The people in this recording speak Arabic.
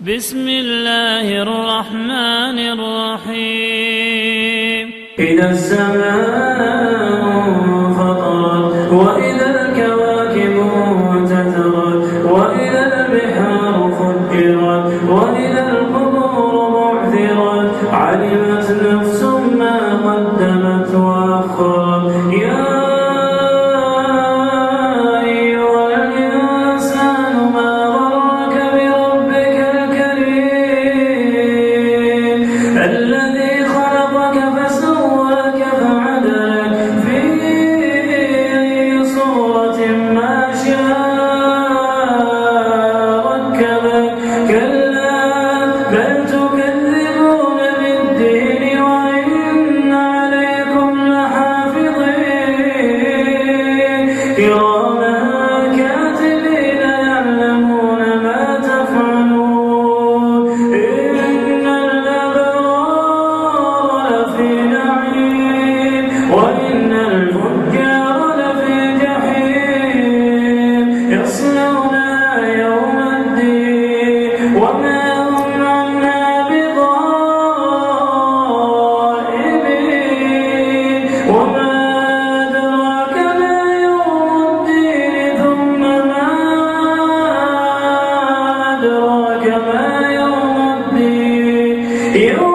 بسم الله الرحمن الرحيم. إذا السماء انفطرت وإذا الكواكب كراما كاتبين يعلمون ما تفعلون. إن الأبرار لفي نعيم وإن الفجار لفي جحيم. يصلون You.